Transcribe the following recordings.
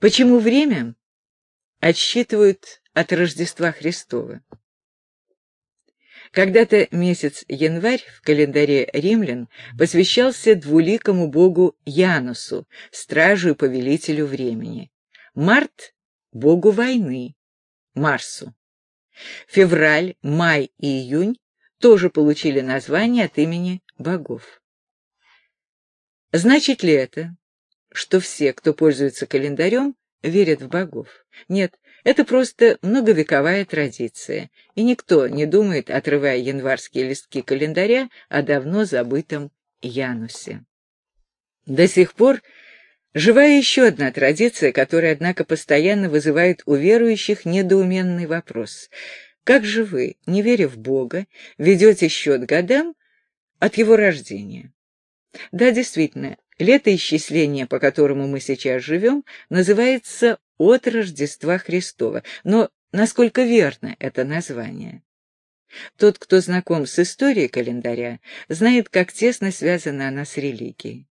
Почему время отсчитывают от Рождества Христова? Когда-то месяц январь в календаре римлян посвящался двуликому богу Янусу, стражу и повелителю времени. Март — богу войны, Марсу. Февраль, май и июнь тоже получили название от имени богов. Значит ли это, что все, кто пользуется календарем, верят в богов? Нет, это просто многовековая традиция, и никто не думает, отрывая январские листки календаря, о давно забытом Янусе. До сих пор жива еще одна традиция, которая, однако, постоянно вызывает у верующих недоуменный вопрос. Как же вы, не веря в Бога, ведете счет годам от его рождения? Да, действительно, летоисчисление, по которому мы сейчас живем, называется от Рождества Христова. Но насколько верно это название? Тот, кто знаком с историей календаря, знает, как тесно связана она с религией.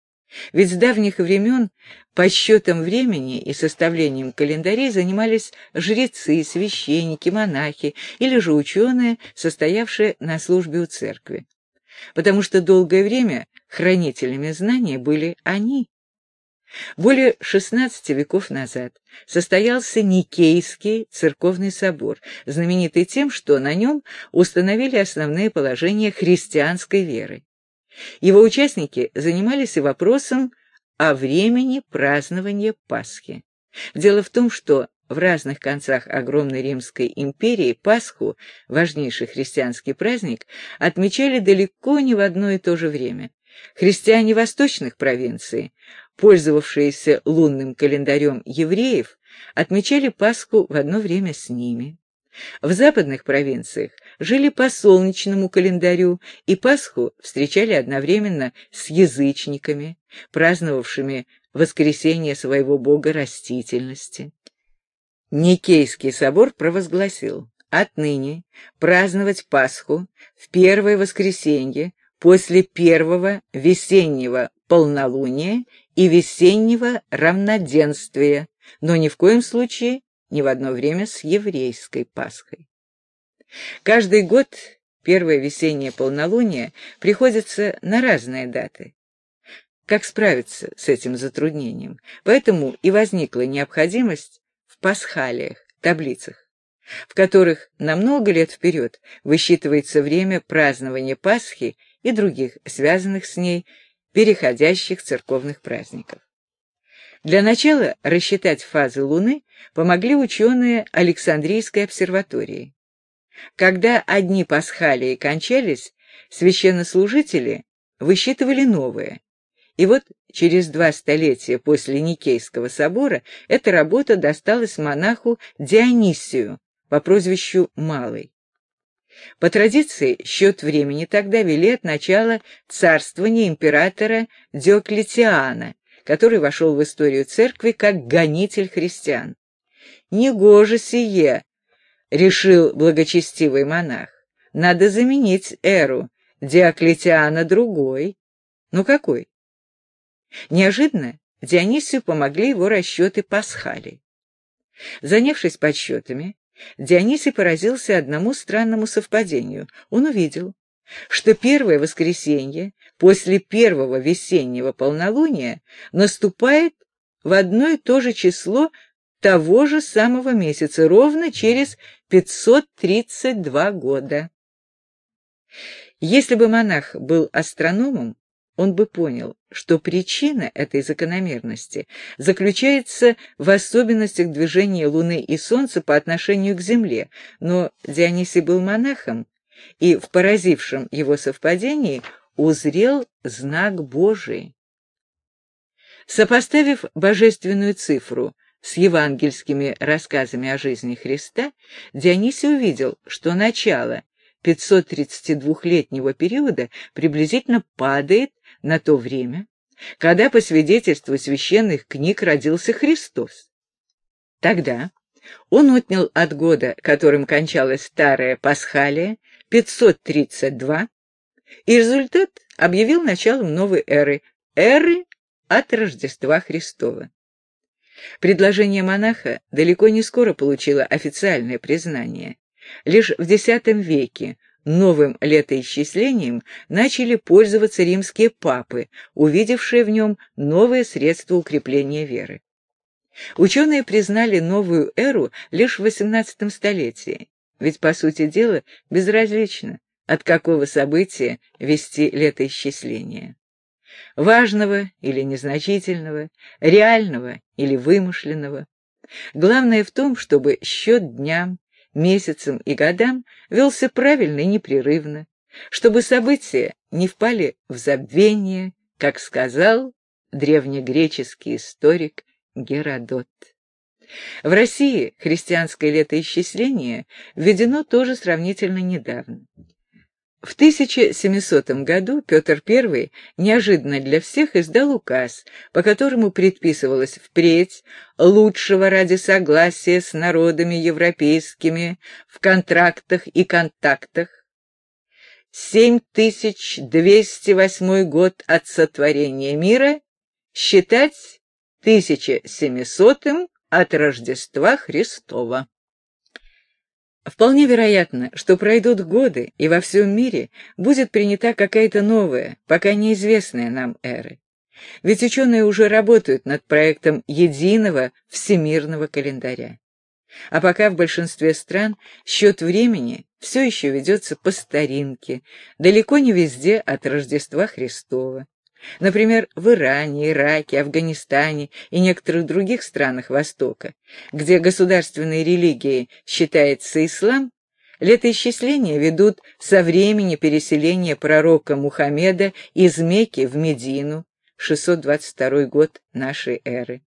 Ведь с давних времен подсчетом времени и составлением календарей занимались жрецы, священники, монахи или же ученые, состоявшие на службе у церкви. Потому что долгое время хранителями знаний были они. Более 16 веков назад состоялся Никейский церковный собор, знаменитый тем, что на нем установили основные положения христианской веры. Его участники занимались и вопросом о времени празднования Пасхи. Дело в том, что в разных концах огромной Римской империи Пасху, важнейший христианский праздник, отмечали далеко не в одно и то же время. Христиане восточных провинций, пользовавшиеся лунным календарем евреев, отмечали Пасху в одно время с ними. В западных провинциях жили по солнечному календарю и Пасху встречали одновременно с язычниками, праздновавшими воскресение своего бога растительности. Никейский собор провозгласил отныне праздновать Пасху в первое воскресенье после первого весеннего полнолуния и весеннего равноденствия, но ни в коем случае ни в одно время с еврейской Пасхой. Каждый год первое весеннее полнолуние приходится на разные даты. Как справиться с этим затруднением? Поэтому и возникла необходимость в пасхалиях, таблицах, в которых на много лет вперед высчитывается время празднования Пасхи и других связанных с ней переходящих церковных праздников. Для начала рассчитать фазы Луны помогли ученые Александрийской обсерватории. Когда одни пасхалии кончались, священнослужители высчитывали новые. И вот через два столетия после Никейского собора эта работа досталась монаху Дионисию по прозвищу Малый. По традиции, счет времени тогда вели от начала царствования императора Диоклетиана, который вошел в историю церкви как гонитель христиан. «Негоже сие», — решил благочестивый монах, — «надо заменить эру Диоклетиана другой». «Ну какой?» Неожиданно Дионисию помогли его расчеты Пасхали. Занявшись подсчетами, Дионисий поразился одному странному совпадению. Он увидел, что первое воскресенье после первого весеннего полнолуния наступает в одно и то же число того же самого месяца, ровно через 532 года. Если бы монах был астрономом, он бы понял, что причина этой закономерности заключается в особенностях движения Луны и Солнца по отношению к Земле, но Дионисий был монахом, и в поразившем его совпадении узрел знак Божий. Сопоставив божественную цифру с евангельскими рассказами о жизни Христа, Дионисий увидел, что начало 532-летнего периода приблизительно падает на то время, когда по свидетельству священных книг родился Христос. Тогда он отнял от года, которым кончалась старая Пасхалия, 532, и результат объявил началом новой эры, эры от Рождества Христова. Предложение монаха далеко не скоро получило официальное признание. Лишь в X веке новым летоисчислением начали пользоваться римские папы, увидевшие в нем новое средство укрепления веры. Ученые признали новую эру лишь в XVIII столетии, ведь, по сути дела, безразлично, от какого события вести летоисчисление. Важного или незначительного, реального или вымышленного. Главное в том, чтобы счет дням, месяцам и годам велся правильно и непрерывно, чтобы события не впали в забвение, как сказал древнегреческий историк Геродот. В России христианское летоисчисление введено тоже сравнительно недавно. В 1700 году Петр I неожиданно для всех издал указ, по которому предписывалось впредь лучшего ради согласия с народами европейскими в контрактах и контактах 7208 год от сотворения мира считать 1700 от Рождества Христова. Вполне вероятно, что пройдут годы, и во всем мире будет принята какая-то новая, пока неизвестная нам эра. Ведь ученые уже работают над проектом единого всемирного календаря. А пока в большинстве стран счет времени все еще ведется по старинке, далеко не везде от Рождества Христова. Например, в Иране, Ираке, Афганистане и некоторых других странах Востока, где государственной религией считается ислам, летоисчисления ведут со времени переселения пророка Мухаммеда из Мекки в Медину, 622 год нашей эры.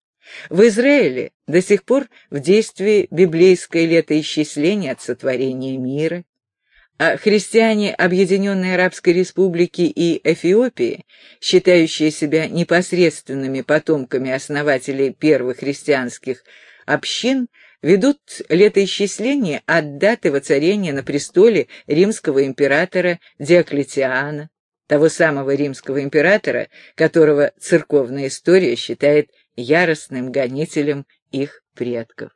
В Израиле до сих пор в действии библейское летоисчисление от сотворения мира, а христиане Объединенной Арабской Республики и Эфиопии, считающие себя непосредственными потомками основателей первых христианских общин, ведут летоисчисление от даты воцарения на престоле римского императора Диоклетиана, того самого римского императора, которого церковная история считает яростным гонителем их предков.